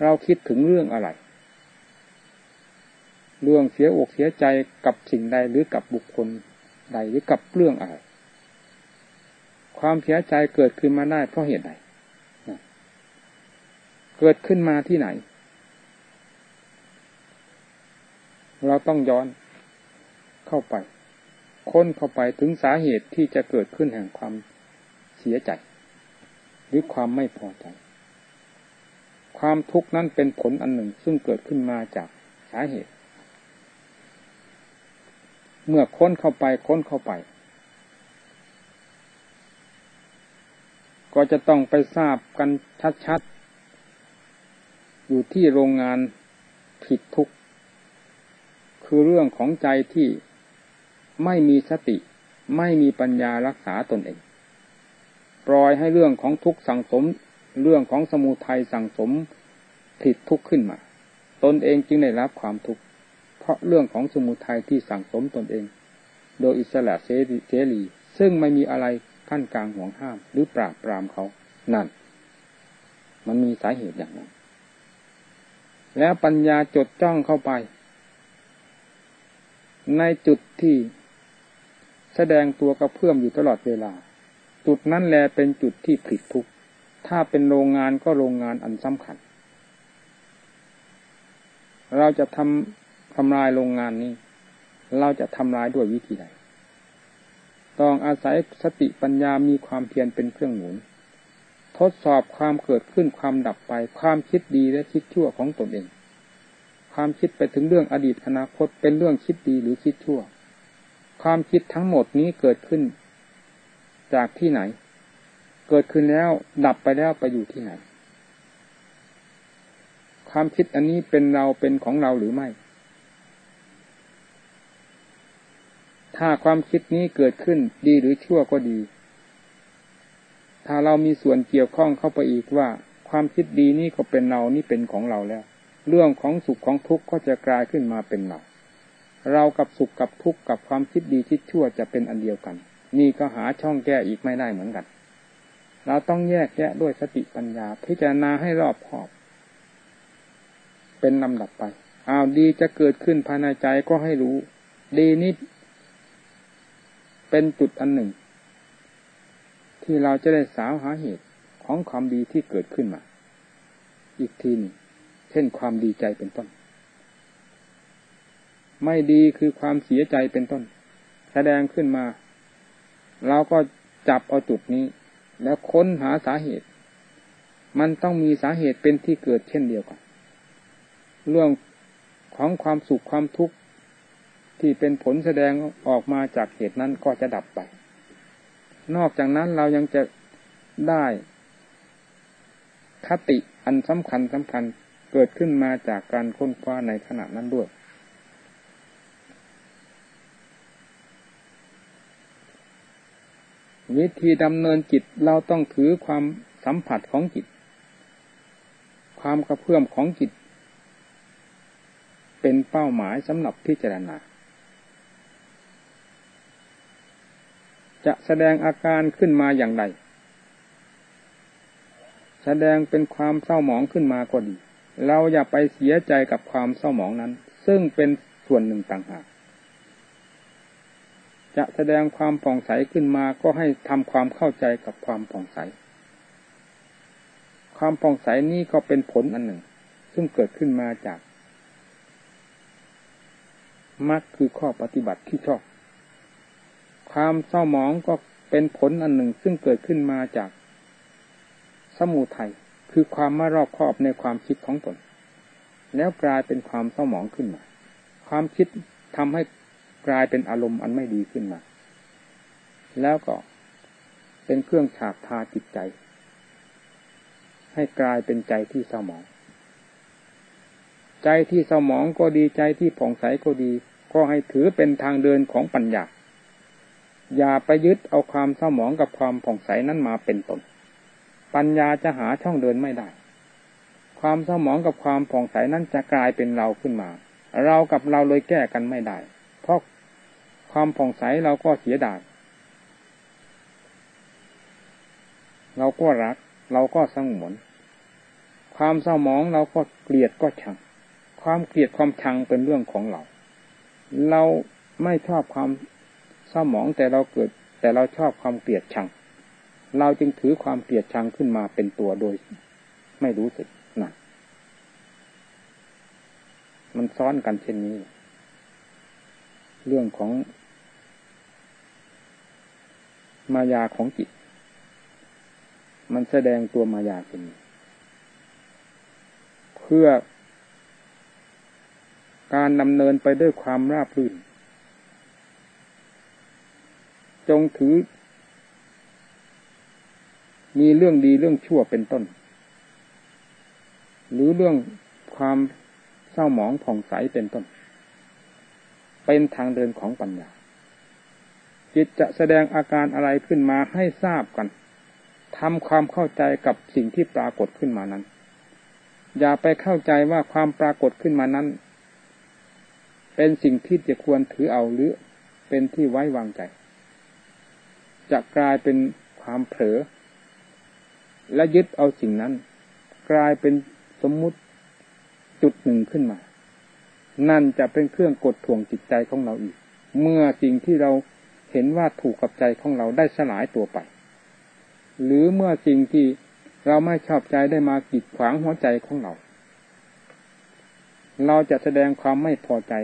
S2: เราคิดถึงเรื่องอะไร เรื่องเสียอกเสียใจกับสิ่งใดหรือกับบุคคลใดหรือกับเรื่องอะไร ความเสียใจเกิดขึ้นมาได้เพราะเหตุใดเกิดขึ้นมาที่ไหน เราต้องย้อน เข้าไป ค้นเข้าไปถึงสาเหตุที่จะเกิดขึ้นแห่งความเสียใจ หรือความไม่พอใจ ความทุกข์นั้นเป็นผลอันหนึ่งซึ่งเกิดขึ้นมาจากสาเหตุ เมื่อค้นเข้าไปค้นเข้าไป ก็จะต้องไปทราบกันชัดๆ อยู่ที่โรงงานผิดทุกคือเรื่องของใจที่ ไม่มีสติ ไม่มีปัญญารักษาตนเอง ปล่อยให้เรื่องของทุกสังสม เรื่องของสมุทัยสังสมผิดทุกขึ้นมา ตนเองจึงได้รับความทุกข์เพราะเรื่องของสมุทัยที่สังสมตนเอง โดยอิสระเสรี ซึ่งไม่มีอะไรขั้นกลางห่วงห้าม หรือปราบปรามเขานั่น มันมีสาเหตุอย่างนั้น แล้วปัญญาจดจ้องเข้าไป ในจุดที่ แสดงตัวกระเพื่อมอยู่ตลอดเวลา จุดนั้นแลเป็นจุดที่ผิดทุก ถ้าเป็นโรงงานก็โรงงานอันสำคัญ เราจะทำทำลายโรงงานนี้ เราจะทำลายด้วยวิธีใดต้องอาศัยสติปัญญามีความเพียรเป็นเครื่องหนุน ทดสอบความเกิดขึ้นความดับไป ความคิดดีและคิดชั่วของตนเอง ความคิดไปถึงเรื่องอดีตอนาคตเป็นเรื่องคิดดีหรือคิดชั่ว ความคิดทั้งหมดนี้เกิดขึ้น จากที่ไหน เกิดขึ้นแล้วดับไปแล้วไปอยู่ที่ไหน ความคิดอันนี้เป็นเราเป็นของเราหรือไม่ ถ้าความคิดนี้เกิดขึ้นดีหรือชั่วก็ดี ถ้าเรามีส่วนเกี่ยวข้องเข้าไปอีกว่า ความคิดดีนี่ก็เป็นเรานี่เป็นของเราแล้ว เรื่องของสุขของทุกข์ก็จะกลายขึ้นมาเป็นเรา เรากับสุขกับทุกข์กับความคิดดีคิดชั่วจะเป็นอันเดียวกัน นี่ก็หาช่องแก้อีกไม่ได้เหมือนกัน เราต้องแยกแยะด้วยสติปัญญา พิจารณาให้รอบขอบ เป็นลำดับไปอ้าวดีจะเกิดขึ้นภายในใจก็ให้รู้ ดีนี้เป็นจุดอันหนึ่ง ที่เราจะได้สาวหาเหตุของความดีที่เกิดขึ้นมา อีกทีหนึ่งเช่นความดีใจเป็นต้น ไม่ดีคือความเสียใจเป็นต้น แสดงขึ้นมา เราก็จับเอาจุดนี้ แล้วค้นหาสาเหตุ มันต้องมีสาเหตุเป็นที่เกิดเช่นเดียวกัน เรื่องของความสุขความทุกข์ที่เป็นผลแสดงออกมาจากเหตุนั้นก็จะดับไป นอกจากนั้นเรายังจะได้คติอันสำคัญสำคัญเกิดขึ้นมาจากการค้นคว้าในขณะนั้นด้วย วิธีดำเนินจิตเราต้องถือความสัมผัสของจิต ความกระเพื่อมของจิต เป็นเป้าหมายสำหรับพิจารณา จะแสดงอาการขึ้นมาอย่างไร แสดงเป็นความเศร้าหมองขึ้นมาก็ดี เราอย่าไปเสียใจกับความเศร้าหมองนั้น ซึ่งเป็นส่วนหนึ่งต่างหาก จะแสดงความผ่องใสขึ้นมาก็ให้ทำความเข้าใจกับความผ่องใส ความผ่องใสนี้ก็เป็นผลอันหนึ่ง ซึ่งเกิดขึ้นมาจากมรรคคือข้อปฏิบัติที่ชอบ ความเศร้าหมองก็เป็นผลอันหนึ่งซึ่งเกิดขึ้นมาจาก สมูทัยคือความไม่รอบคอบในความคิดของตน แล้วกลายเป็นความเศร้าหมองขึ้นมา ความคิดทำให้ กลายเป็นอารมณ์อันไม่ดีขึ้นมา แล้วก็เป็นเครื่องฉาบทาจิตใจ ให้กลายเป็นใจที่เศร้าหมอง ใจที่เศร้าหมองก็ดีใจที่ผ่องใสก็ดี ก็ให้ถือเป็นทางเดินของปัญญาอย่าไปยึดเอาความเศร้าหมองกับความผ่องใสนั้นมาเป็นตน ปัญญาจะหาช่องเดินไม่ได้ ความเศร้าหมองกับความผ่องใสนั้นจะกลายเป็นเราขึ้นมา เรากับเราเลยแก้กันไม่ได้ เพราะ ความผ่องใสเราก็เสียดาย เราก็รัก เราก็สงวน ความเศร้าหมองเราก็เกลียดก็ชัง ความเกลียดความชังเป็นเรื่องของเรา เราไม่ชอบความเศร้าหมองแต่เราเกิด แต่เราชอบความเกลียดชัง เราจึงถือความเกลียดชังขึ้นมาเป็นตัวโดย ไม่รู้สึกนะมันซ้อนกันเช่นนี้ เรื่องของ มายาของจิต มันแสดงตัวมายาเป็นเพื่อการดำเนินไปด้วยความราบรื่น จงถือ มีเรื่องดีเรื่องชั่วเป็นต้น หรือเรื่องความเศร้าหมองผ่องใสเป็นต้น เป็นทางเดินของปัญญา จิตจะแสดงอาการอะไรขึ้นมาให้ทราบกันทำความเข้าใจกับสิ่งที่ปรากฏขึ้นมานั้น อย่าไปเข้าใจว่าความปรากฏขึ้นมานั้น เป็นสิ่งที่จะควรถือเอาหรือเป็นที่ไว้วางใจ จะกลายเป็นความเผลอและยึดเอาสิ่งนั้น กลายเป็นสมมุติจุดหนึ่งขึ้นมา นั่นจะเป็นเครื่องกดถ่วงจิตใจของเราอีก เมื่อสิ่งที่เรา เห็นว่าถูกกับใจของเราได้สลายตัวไป หรือเมื่อสิ่งที่เราไม่ชอบใจได้มากีดขวางหัวใจของเรา เราจะแสดงความไม่พอใจ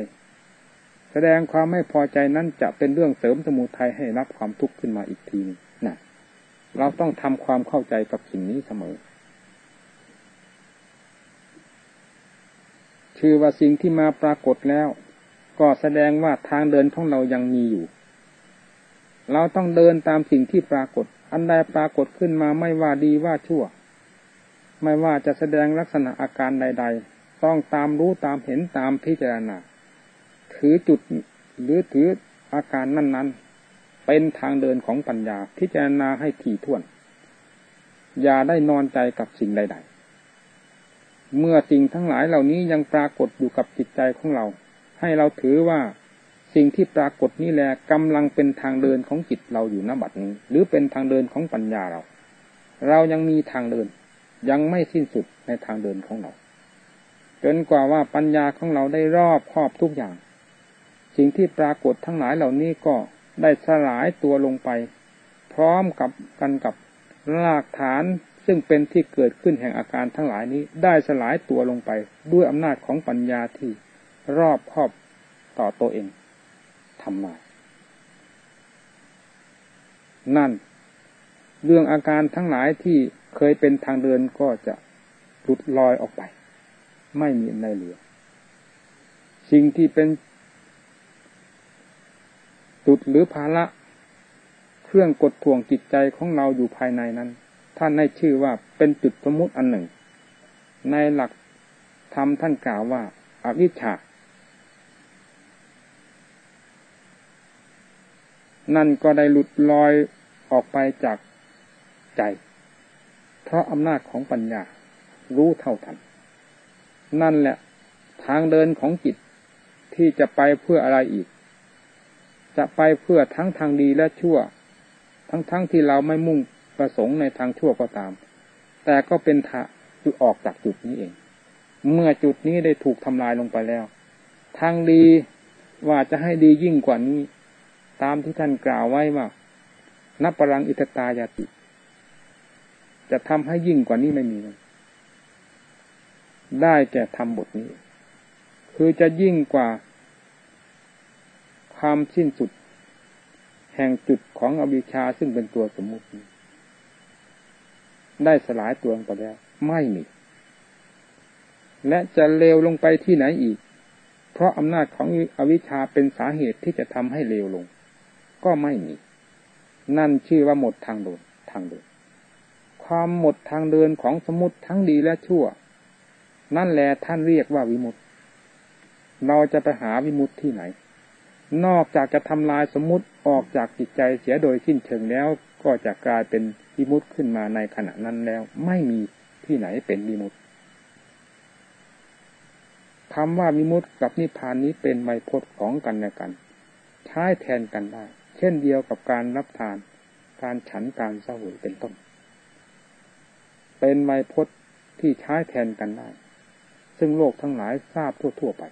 S2: แสดงความไม่พอใจนั้นจะเป็นเรื่องเสริมสมุทัยให้รับความทุกข์ขึ้นมาอีกทีนึงนะเราต้องทำความเข้าใจกับสิ่งนี้เสมอชื่อว่าสิ่งที่มาปรากฏแล้ว ก็แสดงว่าทางเดินของเรายังมีอยู่ เราต้องเดินตามสิ่งที่ปรากฏ อันใดปรากฏขึ้นมาไม่ว่าดีว่าชั่ว ไม่ว่าจะแสดงลักษณะอาการใด ๆ ต้องตามรู้ตามเห็นตามพิจารณา ถือจุดหรือถืออาการนั้น ๆ เป็นทางเดินของปัญญาพิจารณาให้ถี่ถ้วน อย่าได้นอนใจกับสิ่งใด ๆ เมื่อสิ่งทั้งหลายเหล่านี้ยังปรากฏอยู่กับจิตใจของเรา ให้เราถือว่า สิ่งที่ปรากฏนี้แหละกำลังเป็นทางเดินของจิตเราอยู่ณบัดนี้ หรือเป็นทางเดินของปัญญาเรา เรายังมีทางเดิน ยังไม่สิ้นสุดในทางเดินของเรา จนกว่าว่าปัญญาของเราได้รอบครอบทุกอย่าง สิ่งที่ปรากฏทั้งหลายเหล่านี้ก็ได้สลายตัวลงไป พร้อมกับกันกับรากฐานซึ่งเป็นที่เกิดขึ้นแห่งอาการทั้งหลายนี้ได้สลายตัวลงไปด้วยอำนาจของปัญญาที่รอบครอบต่อตัวเอง ทำมานั่น เรื่องอาการทั้งหลายที่เคยเป็นทางเดินก็จะหลุดลอยออกไป ไม่มีในเหลือ สิ่งที่เป็นจุดหรือภาระเครื่องกดท่วงจิตใจของเราอยู่ภายในนั้น ท่านให้ชื่อว่าเป็นจุดสมมุติอันหนึ่ง ในหลักธรรมท่านกล่าวว่าอาวิชชา นั่นก็ได้หลุดลอยออกไปจากใจ เพราะอำนาจของปัญญา รู้เท่าทัน นั่นแหละ ทางเดินของจิตที่จะไปเพื่ออะไรอีก จะไปเพื่อทั้งทางดีและชั่ว ทั้งทั้งที่เราไม่มุ่งประสงค์ในทางชั่วก็ตาม แต่ก็เป็นทางจุดออกจากจุดนี้เอง เมื่อจุดนี้ได้ถูกทำลายลงไปแล้ว ทางดีว่าจะให้ดียิ่งกว่านี้ ตามที่ท่านกล่าวไว้ว่านับปรังอิทตายาติ จะทำให้ยิ่งกว่านี้ไม่มี ได้แก่ทำบทนี้ คือจะยิ่งกว่า ความสิ้นสุด แห่งจุดของอวิชชาซึ่งเป็นตัวสมมุติ ได้สลายตัวไปแล้ว ไม่มี และจะเลวลงไปที่ไหนอีก เพราะอำนาจของอวิชชาเป็นสาเหตุที่จะทำให้เลวลง ก็ไม่มี นั่นชื่อว่าหมดทางเดินทางเดิน ความหมดทางเดินของสมุติทั้งดีและชั่ว นั่นแหละท่านเรียกว่าวิมุตติเราจะไปหาวิมุตติที่ไหน นอกจากจะทำลายสมมุติออกจากจิตใจเสียโดยสิ้นเชิงแล้วก็จะกลายเป็นวิมุตติขึ้นมาในขณะนั้นแล้ว ไม่มีที่ไหนเป็นวิมุตติคำว่าวิมุตติกับนิพพานนี้เป็นไมพจน์ของกันและกัน ใช้แทนกันได้ เช่นเดียวกับการรับทาน การฉันการเสวยเป็นต้น เป็นไวยพจน์ที่ใช้แทนกันได้ ซึ่งโลกทั้งหลายทราบทั่ว ๆไป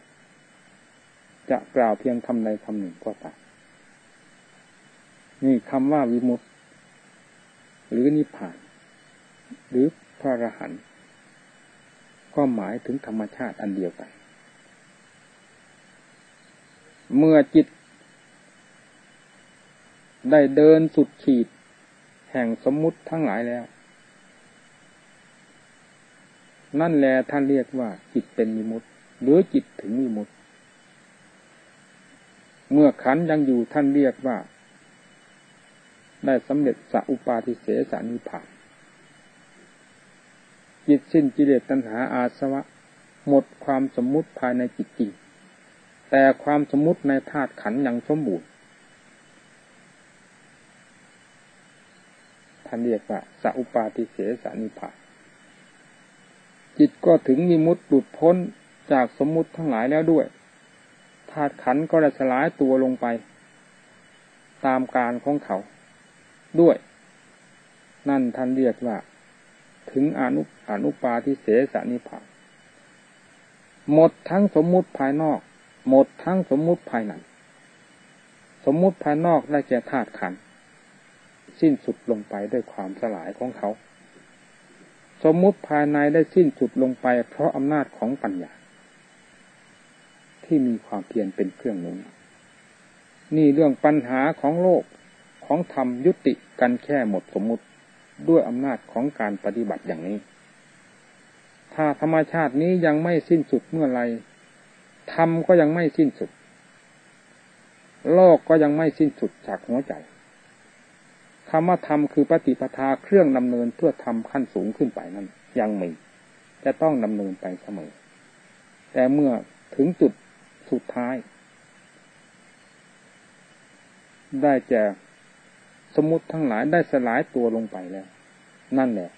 S2: จะกล่าวเพียงคำใดคำหนึ่งก็ตามนี่คำว่าวิมุตติหรือนิพพาน หรือพระอรหันต์ก็หมายถึงธรรมชาติอันเดียวกัน เมื่อจิต ได้เดินสุดขีด แห่งสมมุติทั้งหลายแล้ว นั่นแหละท่านเรียกว่า จิตเป็นมิมุตหรือจิตถึงมิมุตเมื่อขันยังอยู่ท่านเรียกว่า ได้สำเร็จสัอุปาทิเสสานิพานจิตสิ้นกิเลสตัณหาอาสวะ หมดความสมมุติภายในจิตจริงแต่ความสมมุติในธาตุขันยังสมบูรณ์ ท่านเรียกว่าสัพปาติเสสนิพาจิตก็ถึงมีมุดหลุดพ้นจากสมมุติทั้งหลายแล้วด้วยธาตุขันก็ได้สลายตัวลงไป ตามการของเขา ด้วย นั่นท่านเรียกว่า ถึงอนุอนุปาทิเสสนิพาหมดทั้งสมมุติภายนอก หมดทั้งสมมุติภายในสมมุติภายนอกได้แก่ธาตุขันธ์ สิ้นสุดลงไปด้วยความสลายของเขา สมมุติภายในได้สิ้นสุดลงไป เพราะอำนาจของปัญญา ที่มีความเพียรเป็นเครื่องหนุนนี่เรื่องปัญหาของโลกของธรรมยุติกันแค่หมดสมมุติด้วยอำนาจของการปฏิบัติอย่างนี้ ถ้าธรรมชาตินี้ยังไม่สิ้นสุดเมื่อไรธรรมก็ยังไม่สิ้นสุด โลกก็ยังไม่สิ้นสุดจากหัวใจ คำว่าธรรมคือปฏิปทาเครื่องดำเนินเพื่อทำขั้นสูงขึ้นไปนั้น ยังมีจะต้องดำเนินไปเสมอ แต่เมื่อถึงจุดสุดท้าย ได้แก่สมมติทั้งหลายได้สลายตัวลงไปแล้ว นั่นแหละ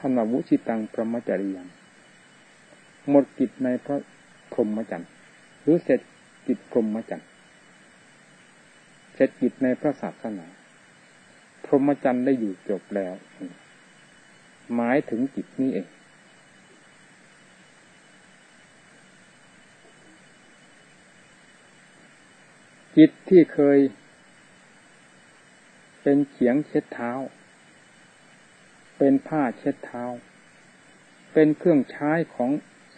S2: ธรรมวุชิตังพระมจริยังหมดกิจในพระพรหมจรรย์หรือเสร็จกิจพรหมจรรย์ สร็จกิจในพระศาสนา พรหมจรรย์ได้อยู่จบแล้ว หมายถึงกิจนี้เองจิตที่เคย เป็นเขียงเช็ดเท้า เป็นผ้าเช็ดเท้า เป็นเครื่องใช้ของ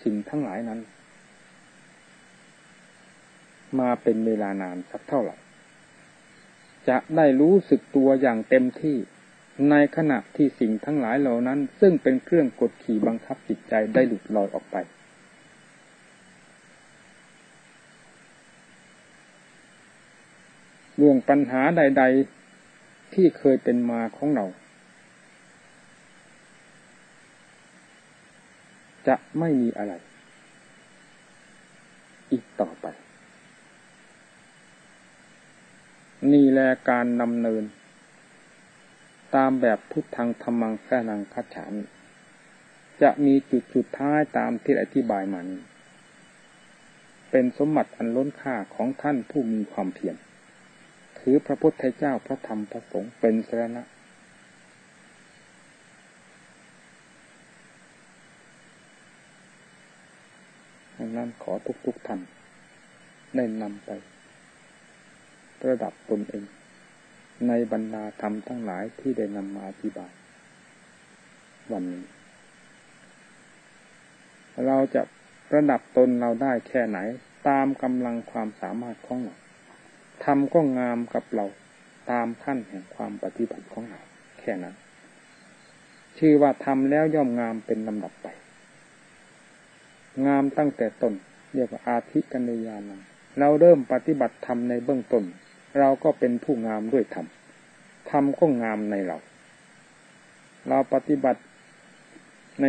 S2: สิ่งทั้งหลายนั้น มาเป็นเวลานานสักเท่าไหร่ จะได้รู้สึกตัวอย่างเต็มที่ ในขณะที่สิ่งทั้งหลายเหล่านั้น ซึ่งเป็นเครื่องกดขี่บังคับจิตใจได้หลุดลอยออกไป เรื่องปัญหาใด ๆที่เคยเป็นมาของเรา จะไม่มีอะไร อีกต่อไป นี่แลการนำเนิน ตามแบบพุทธังธรรมังแค่นังคัจฉามจะมีจุดจุดท้ายตามที่อธิบายมันเป็นสมบัติอันล้นค่าของท่านผู้มีความเพียรถือพระพุทธเจ้าพระธรรมพระสงฆ์เป็นสรณะ ดังนั้นขอทุกๆท่านได้นำไป ระดับตนเอง ในบรรดาธรรมทั้งหลายที่ได้นำมาอธิบาย วันนี้ เราจะระดับตนเราได้แค่ไหน ตามกำลังความสามารถของเราทำก็งามกับเราตามขั้นแห่งความปฏิบัติของเราแค่นั้น ชื่อว่าทำแล้วย่อมงามเป็นลำดับไป งามตั้งแต่ต้นเรียกว่าอาธิกัญญาณังเราเริ่มปฏิบัติธรรมในเบื้องต้น เราก็เป็นผู้งามด้วยธรรมธรรมก็งามในเรา เราปฏิบัติใน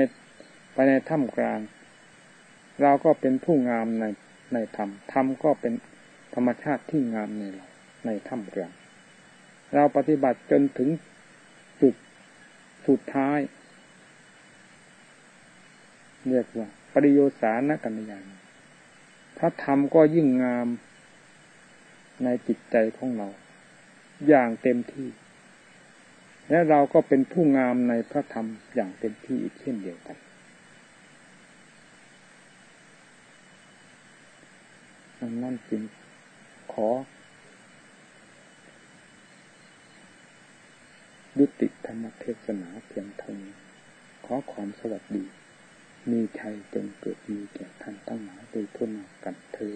S2: ไปในถ้ำกลาง เราก็เป็นผู้งามในในธรรมธรรมก็เป็นธรรมชาติที่งามในเราในถ้ำกลาง เราปฏิบัติจนถึงจุดสุดท้ายเรียกว่าปริโยสานกัญญาณพระธรรมก็ยิ่งงาม ในจิตใจของเรา อย่างเต็มที่ และเราก็เป็นผู้งามในพระธรรมอย่างเต็มที่อีกเช่นเดียวกันนั่นจริงขอยุติธรรมเทศนาเพียงเท่านี้ขอความสวัสดี มีชัยจงเกิดมีแก่ท่านตั้งหลายโดยทั่วหน้ากันเธอ